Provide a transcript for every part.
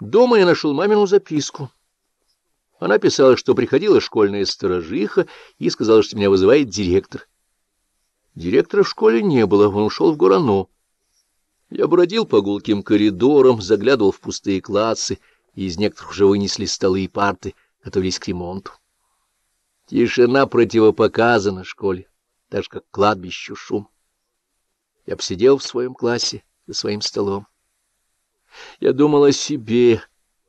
Дома я нашел мамину записку. Она писала, что приходила школьная сторожиха и сказала, что меня вызывает директор. Директора в школе не было, он ушел в Горано. Я бродил по гулким коридорам, заглядывал в пустые классы, и из некоторых уже вынесли столы и парты, готовились к ремонту. Тишина противопоказана школе, так же, как кладбищу шум. Я посидел в своем классе за своим столом. Я думал о себе,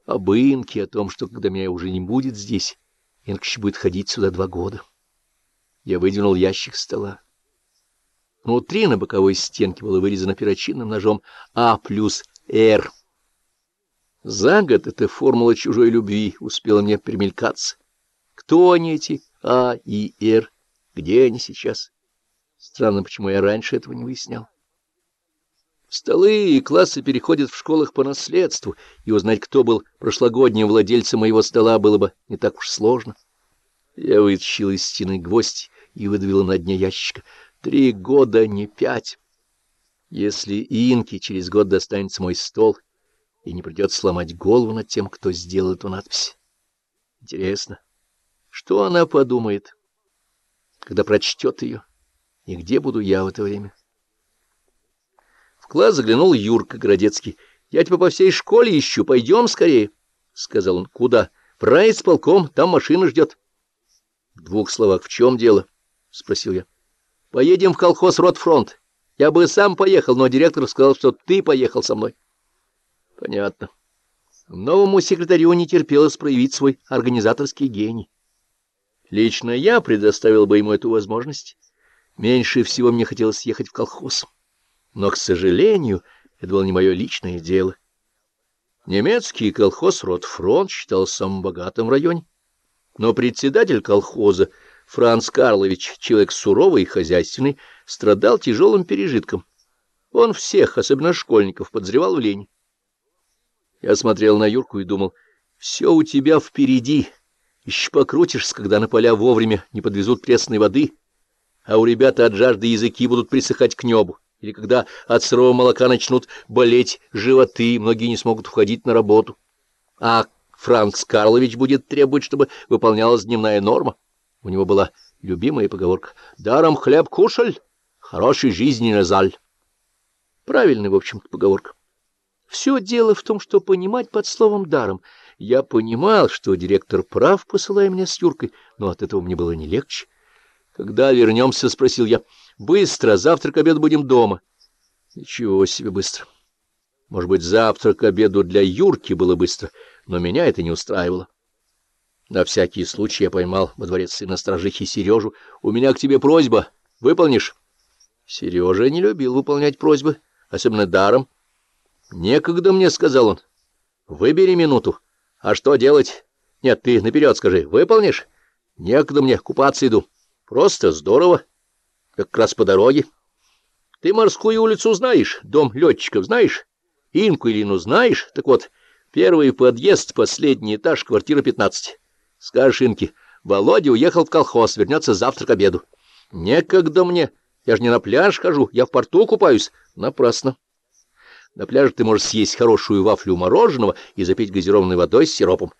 об Инке, о том, что когда меня уже не будет здесь, Инка еще будет ходить сюда два года. Я выдвинул ящик стола. Внутри на боковой стенке было вырезано перочинным ножом А плюс Р. За год эта формула чужой любви успела мне примелькаться. Кто они эти А и Р? Где они сейчас? Странно, почему я раньше этого не выяснял. Столы и классы переходят в школах по наследству, и узнать, кто был прошлогодним владельцем моего стола, было бы не так уж сложно. Я вытащил из стены гвоздь и выдавил на дне ящика. Три года, не пять. Если Инки через год достанется мой стол, и не придется сломать голову над тем, кто сделал эту надпись. Интересно, что она подумает, когда прочтет ее, и где буду я в это время? Класс заглянул Юрка Городецкий. — Я тебя по всей школе ищу, пойдем скорее, — сказал он. — Куда? — В райисполком, там машина ждет. — В двух словах, в чем дело? — спросил я. — Поедем в колхоз Ротфронт. Я бы сам поехал, но директор сказал, что ты поехал со мной. — Понятно. Новому секретарю не терпелось проявить свой организаторский гений. Лично я предоставил бы ему эту возможность. Меньше всего мне хотелось ехать в колхоз. Но, к сожалению, это было не мое личное дело. Немецкий колхоз «Ротфронт» считался самым богатым в районе. Но председатель колхоза Франц Карлович, человек суровый и хозяйственный, страдал тяжелым пережитком. Он всех, особенно школьников, подозревал в лень. Я смотрел на Юрку и думал, все у тебя впереди, еще покрутишься, когда на поля вовремя не подвезут пресной воды, а у ребят от жажды языки будут присыхать к небу или когда от сырого молока начнут болеть животы, многие не смогут входить на работу. А Франц Карлович будет требовать, чтобы выполнялась дневная норма. У него была любимая поговорка «Даром хлеб кушаль, хорошей жизни не заль». Правильная, в общем-то, поговорка. Все дело в том, что понимать под словом «даром». Я понимал, что директор прав, посылая меня с Юркой, но от этого мне было не легче. «Когда вернемся?» — спросил я. Быстро, завтра к обеду будем дома. Ничего себе быстро. Может быть, завтра к обеду для Юрки было быстро, но меня это не устраивало. На всякий случай я поймал во дворец сына сторожихи Сережу. У меня к тебе просьба. Выполнишь? Сережа не любил выполнять просьбы, особенно даром. Некогда мне, — сказал он. Выбери минуту. А что делать? Нет, ты наперед скажи. Выполнишь? Некогда мне, купаться иду. Просто здорово как раз по дороге. Ты морскую улицу знаешь, дом летчиков знаешь, Инку Илину знаешь? Так вот, первый подъезд, последний этаж, квартира 15. Скажешь Инке, Володя уехал в колхоз, вернется завтра к обеду. Некогда мне, я же не на пляж хожу, я в порту купаюсь. Напрасно. На пляже ты можешь съесть хорошую вафлю мороженого и запить газированной водой с сиропом.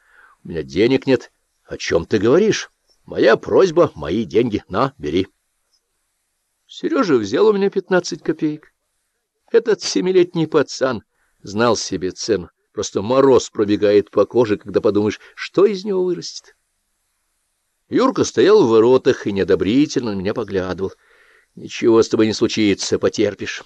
У меня денег нет. О чем ты говоришь? Моя просьба, мои деньги. На, бери. Сережа взял у меня пятнадцать копеек. Этот семилетний пацан знал себе цену. Просто мороз пробегает по коже, когда подумаешь, что из него вырастет. Юрка стоял в воротах и неодобрительно на меня поглядывал. Ничего с тобой не случится, потерпишь.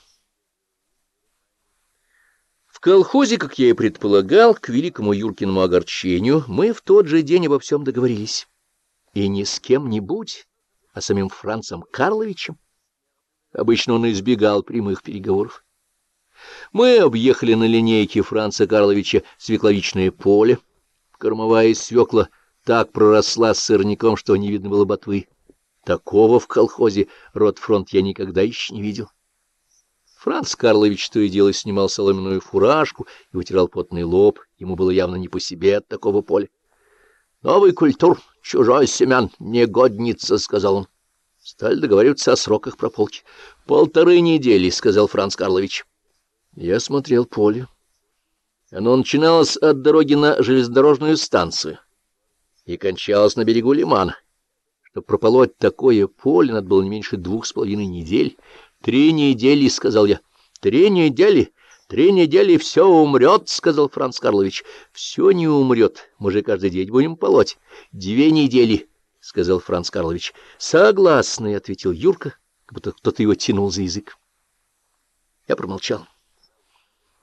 В колхозе, как я и предполагал, к великому Юркиному огорчению, мы в тот же день обо всем договорились. И не с кем-нибудь, а самим Францем Карловичем. Обычно он избегал прямых переговоров. Мы объехали на линейке Франца Карловича свекловичное поле. Кормовая свекла так проросла с сырником, что не видно было ботвы. Такого в колхозе Ротфронт я никогда еще не видел. Франц Карлович то и дело снимал соломенную фуражку и вытирал потный лоб. Ему было явно не по себе от такого поля. — Новый культур, чужой семян, негодница, — сказал он. Стали договариваться о сроках прополки. — Полторы недели, — сказал Франц Карлович. Я смотрел поле. Оно начиналось от дороги на железнодорожную станцию и кончалось на берегу лимана. Чтобы прополоть такое поле, надо было не меньше двух с половиной недель. «Три недели», — сказал я. «Три недели? Три недели все умрет», — сказал Франц Карлович. «Все не умрет. Мы же каждый день будем полоть. Две недели», — сказал Франц Карлович. «Согласный», — ответил Юрка, как будто кто-то его тянул за язык. Я промолчал.